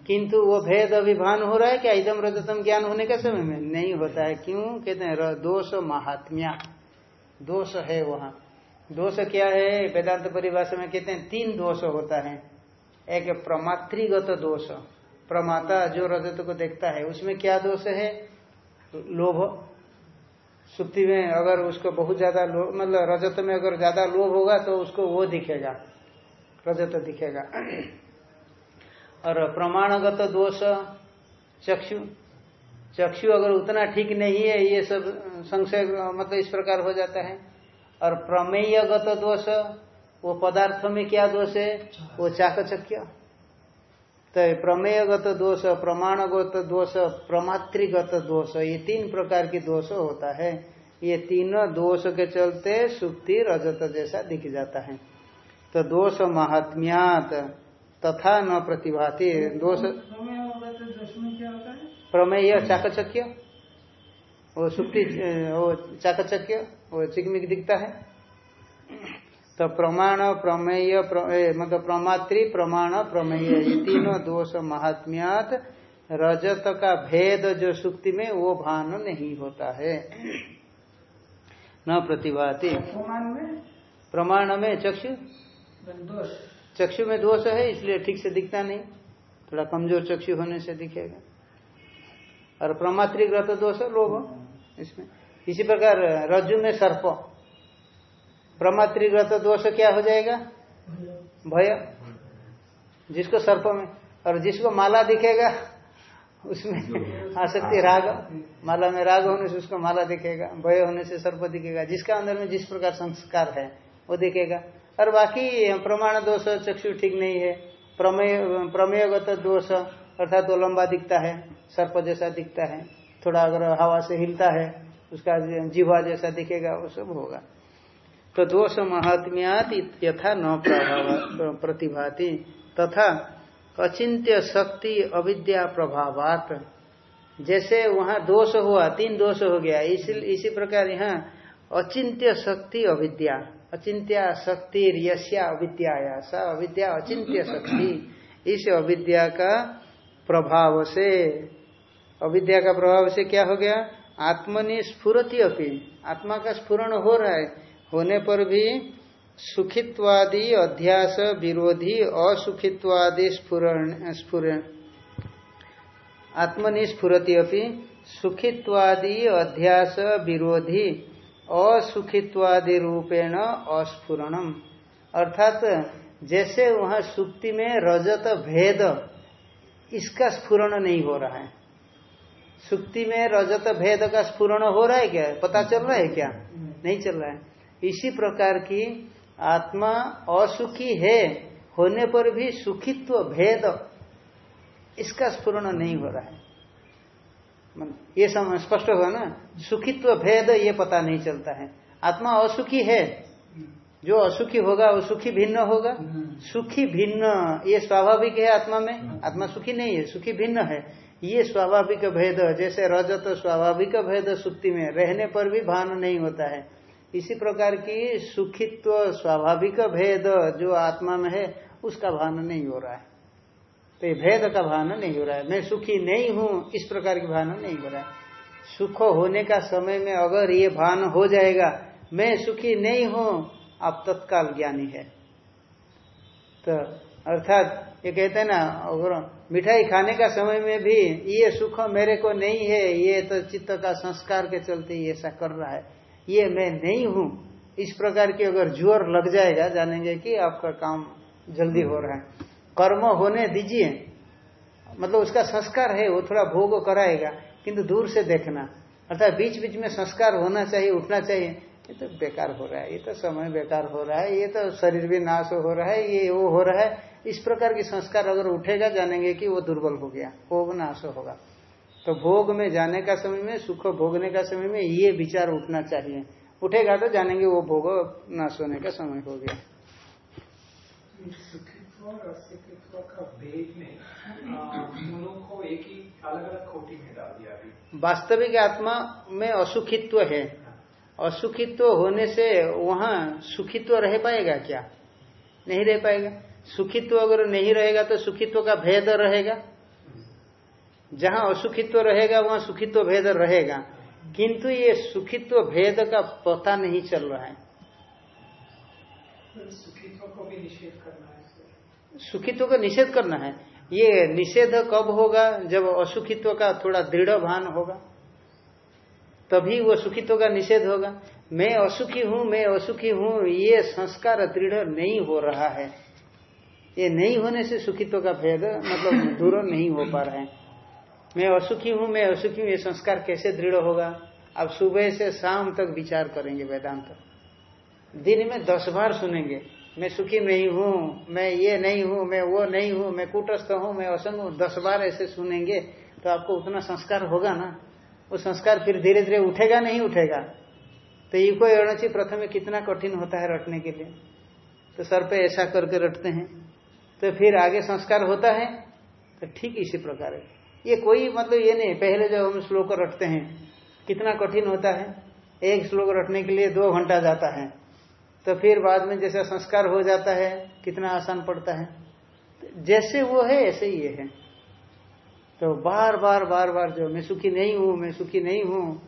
A: किंतु वो भेद अभी भान हो रहा है क्या? एकदम रजतम ज्ञान होने के समय में? नहीं होता है। क्यों? कहते हैं दोष महात्म्या। दोष है वहाँ। दोष क्या है? वेदांत परिभाषा में कहते हैं, तीन दोष होता है। एक प्रमातृगत दोष। प्रमाता जो रजत को देखता है, उसमें क्या दोष है? लोभ। सुक्ति में अगर उसको बहुत ज़्यादा मतलब रजत में अगर ज़्यादा लोभ होगा तो उसको वो दिखेगा। रजत दिखेगा। और प्रमाणगत दोष, चक्षु चक्षु अगर उतना ठीक नहीं है, ये सब संशय मतलब इस प्रकार हो जाता है। और प्रमेयगत दोष, वो पदार्थ में क्या दोष है? वो चाकचक्य। तो प्रमेयगत दोष, प्रमाणगत दोष प्रमातृगत दोष, ये तीन प्रकार की दोष होता है। ये तीनों दोष के चलते सुक्ति, रजत जैसा दिख जाता है। तो दोष महात्म्यात तथा न प्रतिभाति। दोष प्रमेय चाकचक्य। वो सुक्ति वो चाकचक्य वो चिकमिक दिखता है। तो प्रमाण प्रमेय मतलब प्रमात्री प्रमाण प्रमेय ये तीनों दोष महात्म्यात रजत का भेद जो सुक्ति में वो भान नहीं होता है। न प्रतिभाति। प्रमाण में चक्षु? चक्षु में दोष है, इसलिए ठीक से दिखता नहीं। थोड़ा कमज़ोर चक्षु होने से दिखेगा। और प्रमात्रिक दोष है, लोभ इसमें। इसी प्रकार रज्जु में सर्प। प्रमातृगत दोष क्या हो जाएगा? भय। जिसको सर्प में, और जिसको माला दिखेगा, उसमें आसक्ति राग। माला में राग होने से उसको माला दिखेगा, भय होने से सर्प दिखेगा। जिसका अंदर में जिस प्रकार संस्कार है, वो दिखेगा। और बाकी प्रमाण दोष चक्षु ठीक नहीं है। प्रमेय, प्रमेयगत दोष अर्थात वो लंबा दिखता है, सर्प जैसा दिखता है। थोड़ा अगर हवा से हिलता है, उसका जीवा जैसा दिखेगा, वो सब होगा। तो दोष महात्म्यात यथा न प्रभाव, प्रतिभाति, तथा अचिंत्य शक्ति अविद्या प्रभावात। जैसे वहाँ दोष हुआ, तीन दोष हो गया, इसी इसी प्रकार यहाँ अचिंत्य शक्ति अविद्या। अचिंत्या शक्ति यश्या अविद्या अविद्या अचिंत्य शक्ति। इस अविद्या का प्रभाव से, अविद्या का प्रभाव से क्या हो गया? आत्मनि स्फुरति अपनी आत्मा का स्फुरण हो रहा है। होने पर भी सुखित्वादि अध्यास विरोधी असुखित्वादि स्फुरण स्फुरण। आत्मनिस्फुरति अपनी सुखित्वादि अध्यास विरोधी असुखित्वादि रूपेण अस्फुरणम। अर्थात जैसे वहाँ सुक्ति में रजत भेद, इसका स्फुरण नहीं हो रहा है। सुक्ति में रजत भेद का स्फुरण हो रहा है क्या? पता चल रहा है क्या? नहीं चल रहा है। इसी प्रकार की आत्मा असुखी है, होने पर भी सुखित्व भेद, इसका स्फुरण नहीं हो रहा है। ये स्पष्ट होगा ना? सुखित्व भेद ये पता नहीं चलता है। आत्मा असुखी है। जो असुखी होगा, वो सुखी भिन्न होगा। सुखी भिन्न, ये स्वाभाविक है आत्मा में? आत्मा सुखी नहीं है, सुखी भिन्न है। ये स्वाभाविक भेद, जैसे रजत स्वाभाविक भेद सुक्ति में, रहने पर भी भान नहीं होता है। इसी प्रकार की सुखित्व स्वाभाविक भेद जो आत्मा में है, उसका भान नहीं हो रहा है। तो ये भेद का भान नहीं हो रहा है। मैं सुखी नहीं हूँ, इस प्रकार की भावना नहीं हो रहा है। सुख होने का समय में अगर ये भान हो जाएगा, मैं सुखी नहीं हूँ आप तत्काल ज्ञानी है। तो अर्थात ये कहते हैं ना, अगर मिठाई खाने का समय में भी ये सुख मेरे को नहीं है, ये तो चित्त का संस्कार के चलते ये ऐसा कर रहा है। ये मैं नहीं हूँ। इस प्रकार की अगर ज़ोर लग जाएगा, जानेंगे कि आपका काम जल्दी हो रहा है। कर्म होने दीजिए। मतलब उसका संस्कार है, वो थोड़ा भोग कराएगा, किंतु दूर से देखना। अर्थात बीच बीच में संस्कार होना चाहिए, उठना चाहिए। ये तो बेकार हो रहा है, ये तो समय बेकार हो रहा है, ये तो शरीर भी नाश हो रहा है, ये वो हो रहा है। इस प्रकार की संस्कार अगर उठेगा, जानेंगे कि वो दुर्बल हो गया, भोग नाश होगा। तो भोग में जाने का समय में, सुख भोगने का समय में ये विचार उठना चाहिए। उठेगा तो जानेंगे वो भोग नाश होने का समय हो गया।
B: ही
A: वास्तविक आत्मा में असुखित्व है। असुखित्व होने से वहाँ सुखित्व रह पाएगा क्या? नहीं रह पाएगा। सुखित्व अगर नहीं रहेगा तो सुखित्व का भेद रहेगा। जहाँ असुखित्व रहेगा वहाँ सुखित्व भेद रहेगा। किंतु ये सुखित्व भेद का पता नहीं चल रहा है।
B: सुखित्व को भी निषेध करना है।
A: सुखित्व का निषेध करना है। ये निषेध कब होगा? जब असुखित्व का थोड़ा दृढ़ भान होगा। तभी वो सुखित्व का निषेध होगा। मैं असुखी हूँ, मैं असुखी हूँ, ये संस्कार दृढ़ नहीं हो रहा है। ये नहीं होने से सुखित्व का भेद मतलब दूर नहीं हो पा रहा है। मैं असुखी हूँ, मैं असुखी हूँ, ये संस्कार कैसे दृढ़ होगा? अब सुबह से शाम तक विचार करेंगे वेदांत। दिन में दस बार सुनेंगे। मैं सुखी नहीं हूँ, मैं ये नहीं हूँ, मैं वो नहीं हूँ, मैं कूटस्थ हूँ, मैं असंग हूँ। दस बार ऐसे सुनेंगे तो आपको उतना संस्कार होगा ना? वो संस्कार फिर धीरे धीरे उठेगा, नहीं उठेगा? तो ये कोई अणची प्रथम कितना कठिन होता है रटने के लिए? तो सर पे ऐसा करके रटते हैं तो फिर आगे संस्कार होता है तो ठीक इसी प्रकार है। ये कोई मतलब ये नहीं, पहले जब हम श्लोक रटते हैं, कितना कठिन होता है? एक श्लोक रटने के लिए दो घंटा जाता है। तो फिर बाद में जैसा संस्कार हो जाता है कितना आसान पड़ता है। जैसे वो है ऐसे ही है। तो बार बार बार बार जो मैं सुखी नहीं हूँ मैं सुखी नहीं हूँ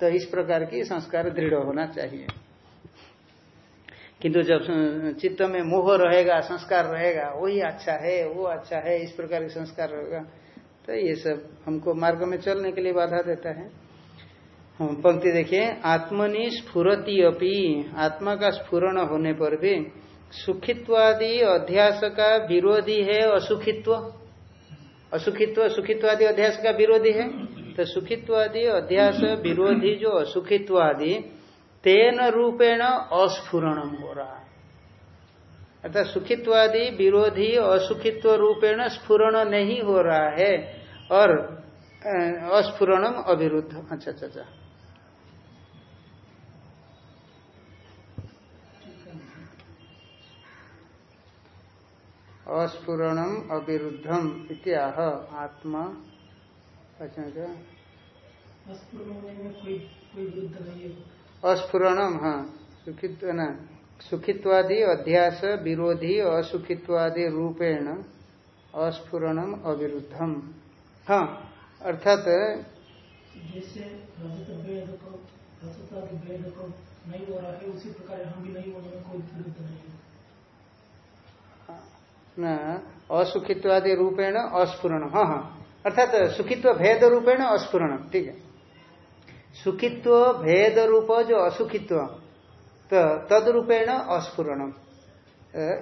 A: तो इस प्रकार की संस्कार दृढ़ होना चाहिए। किंतु जब चित्त में मोह रहेगा संस्कार रहेगा वही अच्छा है वो अच्छा है इस प्रकार के संस्कार रहेगा तो ये सब हमको मार्ग में चलने के लिए बाधा देता हाँ, पंक्ति देखिए, आत्मनि स्फुरति अपी, आत्मा का स्फुरण होने पर भी सुखित्वादि अध्यास का विरोधी है असुखित्व। असुखित्व, सुखित्वादि अध्यास का विरोधी है? तो सुखित्वादि अध्यास विरोधी जो असुखित्वादि, तेन रूपेण अस्फुरणम हो रहा अर्थात सुखित्वादि विरोधी असुखित्व रूपेण स्फुरण नहीं हो रहा है और अस्फुरणम अविरुद्ध। अच्छा अच्छा अच्छा। अस्फुरणम अविरुद्धम इत्याह आत्मा। अच्छा क्या? अस्फुरणम हाँ। सुखित्व न, सुखित्वादि अध्यास, विरोधी, असुखित्वादि रूपेण अस्फुरणम अविरुद्धम। हाँ अर्थात
B: जैसे नहीं हो रहा है, उसी प्रकार हम भी नहीं होने में कोई विरुद्ध नहीं
A: न, असुखित्वादि रूपेण अस्फुरण हाँ हाँ। अर्थात सुखित्व भेद रूपेण अस्फुरण ठीक है। सुखित्व भेद रूप जो असुखित्व तो तद रूपेण अस्फुरणम।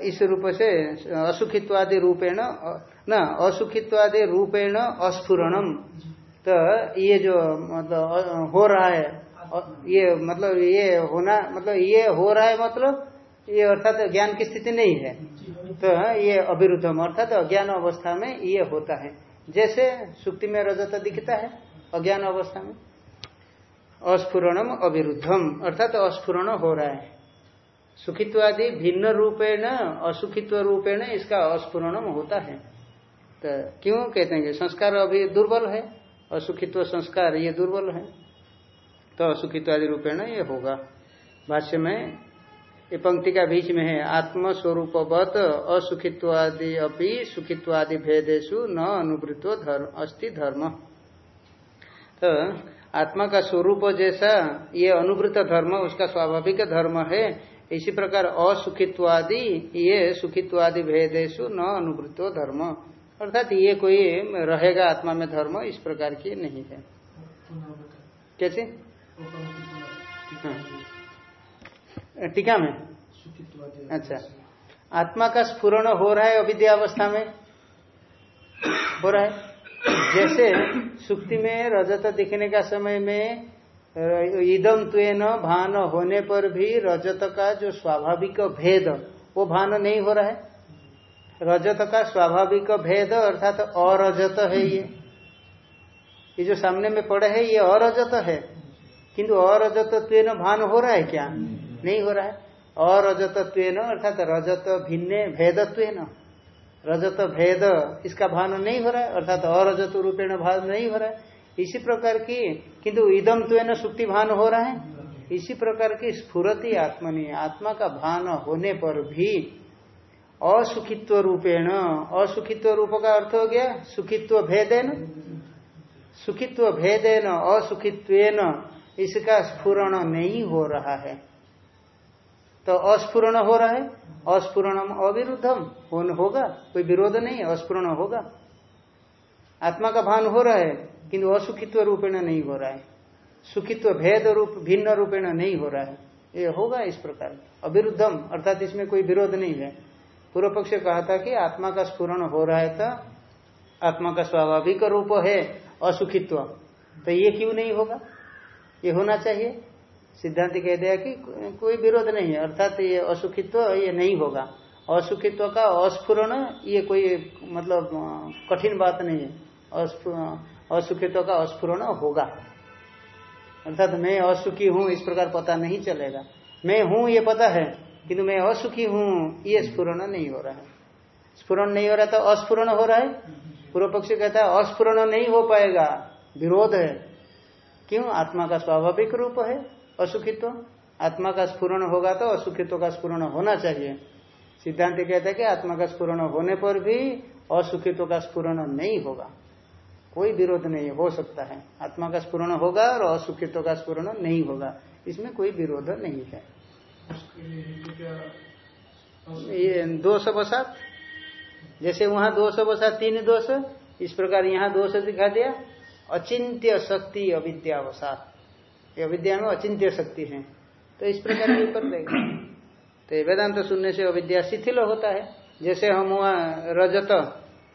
A: इस रूप से असुखित्वादि रूपेण, न, असुखित्वादि रूपेण अस्फुरणम। तो ये जो मतलब हो रहा है ये मतलब ये होना मतलब ये हो रहा है मतलब ये अर्थात ज्ञान की स्थिति नहीं है। तो ये अविरुद्धम, अर्थात तो अज्ञान अवस्था में ये होता है। जैसे सुक्ति में रजत दिखता है, अज्ञान अवस्था में। अस्फुरणम अविरुद्धम, अर्थात तो अस्फुरण हो रहा है। सुखित्व आदि भिन्न रूपेण, असुखित्व रूपेण इसका अस्फुरणम होता है। तो क्यों कहते हैं संस्कार अभी दुर्बल है, असुखित्व संस्कार ये दुर्बल है तो असुखित्व आदि रूपेण ये होगा। भाष्य में ये पंक्ति का बीच में है आत्म स्वरूपवत असुखित्वादि अपनी सुखित्वादि भेदेशु न अनुवृत्तो धर्म अस्थि धर्म। तो आत्मा का स्वरूप जैसा ये अनुवृत धर्म उसका स्वाभाविक धर्म है इसी प्रकार असुखित्वादि ये सुखित्वादि भेदेशु न अनुवृत्तो धर्म। अर्थात ये कोई रहेगा आत्मा में धर्म इस प्रकार की नहीं है। कैसे? हाँ। टीका में? अच्छा। आत्मा का स्फुरण हो रहा है अविद्या अवस्था में? हो रहा है। जैसे सुक्ति में रजत दिखने का समय में इदम त्वेन भान होने पर भी रजत का जो स्वाभाविक भेद, वो भान नहीं हो रहा है? रजत का स्वाभाविक भेद अर्थात अरजत है ये। ये जो सामने में पड़े है, ये अरजत है। किंतु अरजत त्वेन भान हो रहा है क्या? नहीं हो रहा है। अरजतत्व अर्थात रजत भिन्न भेदत्व रजत भेद इसका भान नहीं हो रहा है, अर्थात अरजत रूपेण भान नहीं हो रहा है। इसी प्रकार की, किंतु इदम त्वेन सुक्ति भान हो रहा है। इसी प्रकार की स्फुरति आत्मनि, आत्मा का भान होने पर भी असुखित्व रूपेण, असुखित्व रूप का अर्थ हो गया, सुखित्व भेदेन। सुखित्व भेदेन असुखित्व इसका स्फुरण नहीं हो रहा है। तो अस्फुरण हो रहा है। अस्फुरणम अविरुद्धम। होगा, कोई विरोध नहीं अस्फुरण होगा। आत्मा का भान हो रहा है, किंतु असुखित्व रूपेण नहीं हो रहा है। सुखित्व भेद रूप, भिन्न रूपेण नहीं हो रहा है। ये होगा इस प्रकार। अविरुद्धम, अर्थात इसमें कोई विरोध नहीं है। पूर्व पक्ष कहा था कि आत्मा का स्फुरण हो रहा है तो आत्मा का स्वाभाविक रूप है असुखित्व। तो ये क्यों नहीं होगा? ये होना चाहिए। सिद्धांत कह दिया कि कोई विरोध नहीं है, अर्थात ये असुखित्व ये नहीं होगा। असुखित्व का अस्फुरण ये कोई मतलब कठिन बात नहीं है। असुखित्व का अस्फुरण होगा। अर्थात मैं असुखी हूँ, इस प्रकार पता नहीं चलेगा। मैं हूँ, ये पता है, किंतु मैं असुखी हूँ, ये स्फुरण नहीं हो रहा है। स्फुरण नहीं हो रहा तो अस्फुरण हो रहा है? पूर्व पक्षी कहता है, अस्फुरण नहीं हो पाएगा। विरोध है। क्यों? आत्मा का स्वाभाविक रूप है। असुखित्व। आत्मा का स्फुरण होगा तो असुखित्व का स्फुरण होना चाहिए। सिद्धांत कहते हैं कि आत्मा का स्फुरण होने पर भी असुखित्व का स्फुरण नहीं होगा। कोई विरोध नहीं, हो सकता है। आत्मा का स्फुरण होगा और असुखित्व का स्फुरण नहीं होगा। इसमें कोई विरोध नहीं है। ये दोष बसात जैसे वहाँ दोष बसा तीन दोष, इस प्रकार यहाँ दोष दिखा दिया। अचिंत्य शक्ति अविद्यावसात ये अविद्या में अचिंत्य शक्ति है। तो इस प्रकार के ऊपर देगा तो वेदांत सुनने से अविद्या शिथिल होता है। जैसे हम वहाँ रजत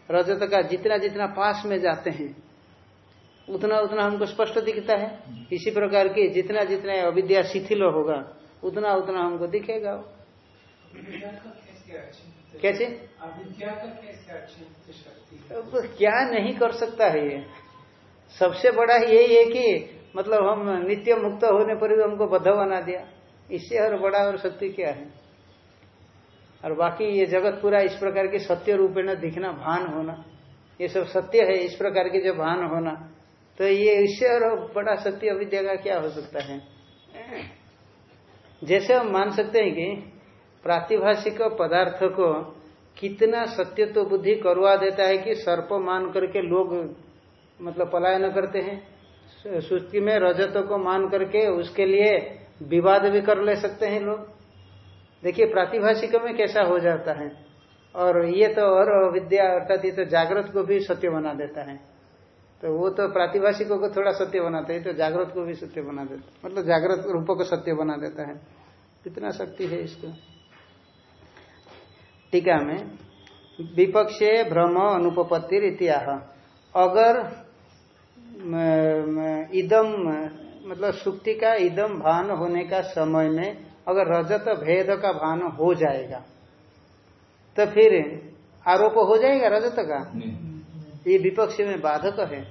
A: रजत का जितना जितना पास में जाते हैं उतना उतना हमको स्पष्ट दिखता है। इसी प्रकार की जितना जितना अविद्या शिथिल होगा उतना उतना हमको दिखेगा। कैसे
B: अविद्या अच्छी
A: क्या नहीं कर सकता है ये। सबसे बड़ा यही है कि मतलब हम नित्य मुक्त होने पर भी हमको बद्ध बना दिया। इससे और बड़ा और शक्ति क्या है? और बाकी ये जगत पूरा इस प्रकार के सत्य रूपेण दिखना, भान होना। ये सब सत्य है, इस प्रकार के जो भान होना तो ये इससे और बड़ा सत्य अविद्या का क्या हो सकता है? जैसे हम मान सकते हैं कि प्रातिभाषिक पदार्थ को कितना सत्य तो बुद्धि करवा देता है कि सर्प मान करके लोग मतलब पलायन करते हैं। सुस्ती में रजत को मान करके उसके लिए विवाद भी कर ले सकते हैं लोग। देखिए, प्रातिभाषिक में कैसा हो जाता है। और ये तो और विद्या अर्थात ये तो जागृत को भी सत्य बना देता है। तो वो तो प्रातिभाषिकों को थोड़ा सत्य बनाता है तो जागृत को भी सत्य बना देता मतलब जागृत रूपों को सत्य बना देता है। कितना शक्ति है इसको। टीका में, विपक्षे भ्रम अनुपत्ति इत्याह। अगर इदम मतलब सुक्ति का इदम भान होने का समय में अगर रजत भेद का भान हो जाएगा तो फिर आरोप हो जाएगा रजत का? ये विपक्ष में बाधक है।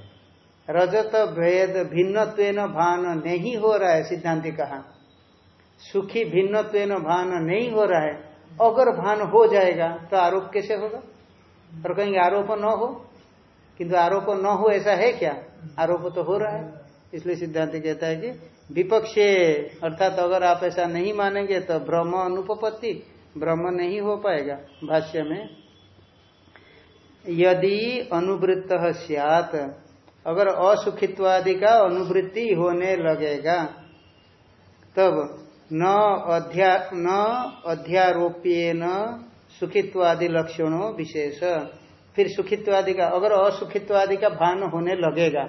A: रजत भेद भिन्न भान नहीं हो रहा है सिद्धांति कहा। सुखी भिन्न भान नहीं हो रहा है। अगर भान हो जाएगा तो आरोप कैसे होगा? और कहेंगे आरोप न हो। किंतु आरोप न हो, ऐसा है क्या? आरोप तो हो रहा है। इसलिए सिद्धांत कहता है कि विपक्षे, अर्थात अगर आप ऐसा नहीं मानेंगे तो ब्रह्म अनुपपत्ति, ब्रह्म नहीं हो पाएगा। भाष्य में, यदि अनुवृत्त सियात, अगर असुखित्वादि का अनुवृत्ति होने लगेगा, तब न अध्या, न अध्यारोप्य न सुखित्वादि लक्षणों विशेष। फिर सुखित्व आदि का अगर असुखित्व आदि का भान होने लगेगा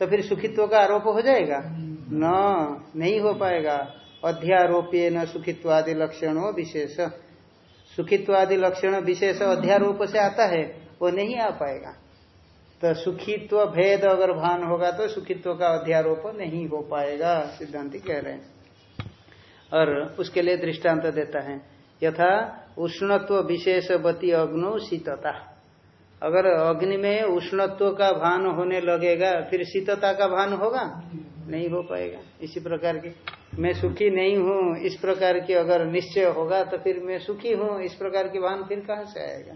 A: तो फिर सुखित्व का आरोप हो जाएगा? न नहीं हो पाएगा। अध्यारोप्य न सुखित्वादि लक्षणों विशेष। सुखित्व आदि लक्षण विशेष अध्यारोप से आता है वो नहीं आ पाएगा। तो सुखित्व भेद अगर भान होगा तो सुखित्व का अध्यारोप नहीं हो पाएगा सिद्धांति कह रहे हैं। और उसके लिए दृष्टांत देता है। यथा उष्णत्व विशेष विशेषवती अग्नो शीतता। अगर अग्नि में उष्णत्व का भान होने लगेगा, फिर शीतता का भान होगा? नहीं हो पाएगा। इसी प्रकार की, मैं सुखी नहीं हूँ, इस प्रकार की अगर निश्चय होगा तो फिर मैं सुखी हूँ, इस प्रकार की भान फिर कहाँ से आएगा?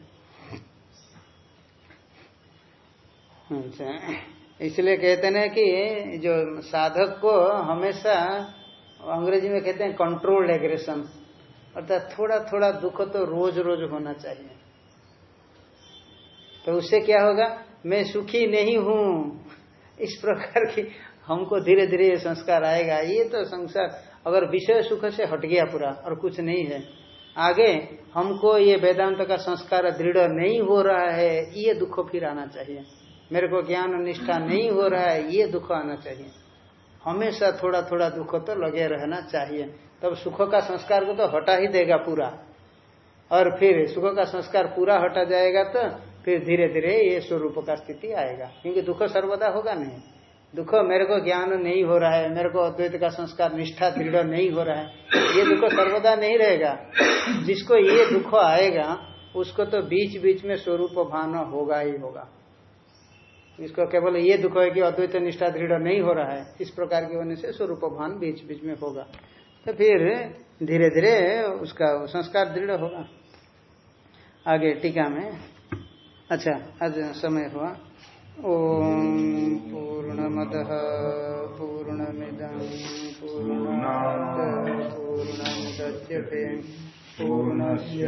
A: अच्छा। इसलिए कहते हैं कि जो साधक को हमेशा अंग्रेज़ी में कहते हैं कंट्रोल्ड एग्रेशन अर्थात थोड़ा थोड़ा दुख तो रोज रोज होना चाहिए। तो उससे क्या होगा? मैं सुखी नहीं हूँ। इस प्रकार की हमको धीरे धीरे ये संस्कार आएगा। ये तो संसार अगर विषय सुख से हट गया पूरा और कुछ नहीं है, आगे हमको ये वेदांत का संस्कार दृढ़ नहीं हो रहा है, ये दुख फिर आना चाहिए। मेरे को ज्ञान निष्ठा नहीं हो रहा है, ये दुख आना चाहिए। हमेशा थोड़ा थोड़ा दुख तो लगे रहना चाहिए। तब सुख का संस्कार को तो हटा ही देगा पूरा। और फिर सुख का संस्कार पूरा हटा जाएगा तो फिर धीरे धीरे ये स्वरूप का स्थिति आएगा। क्योंकि दुख सर्वदा होगा नहीं। दुख मेरे को ज्ञान नहीं हो रहा है, मेरे को अद्वैत का संस्कार, निष्ठा, दृढ़ नहीं हो रहा है। ये दुख सर्वदा नहीं रहेगा। जिसको ये दुख आएगा, उसको तो बीच बीच में स्वरूप भान होगा ही होगा। इसको केवल ये दुख है कि अद्वैत, निष्ठा, दृढ़ नहीं हो रहा है। इस प्रकार के होने से स्वरूप भान बीच बीच में होगा। तो फिर धीरे धीरे उसका संस्कार दृढ़ होगा। आगे टीका में अच्छा आज समय हुआ। ओम पूर्णमद मद पूर्ण पूर्णमुदच्यते।
C: पूर्णस्य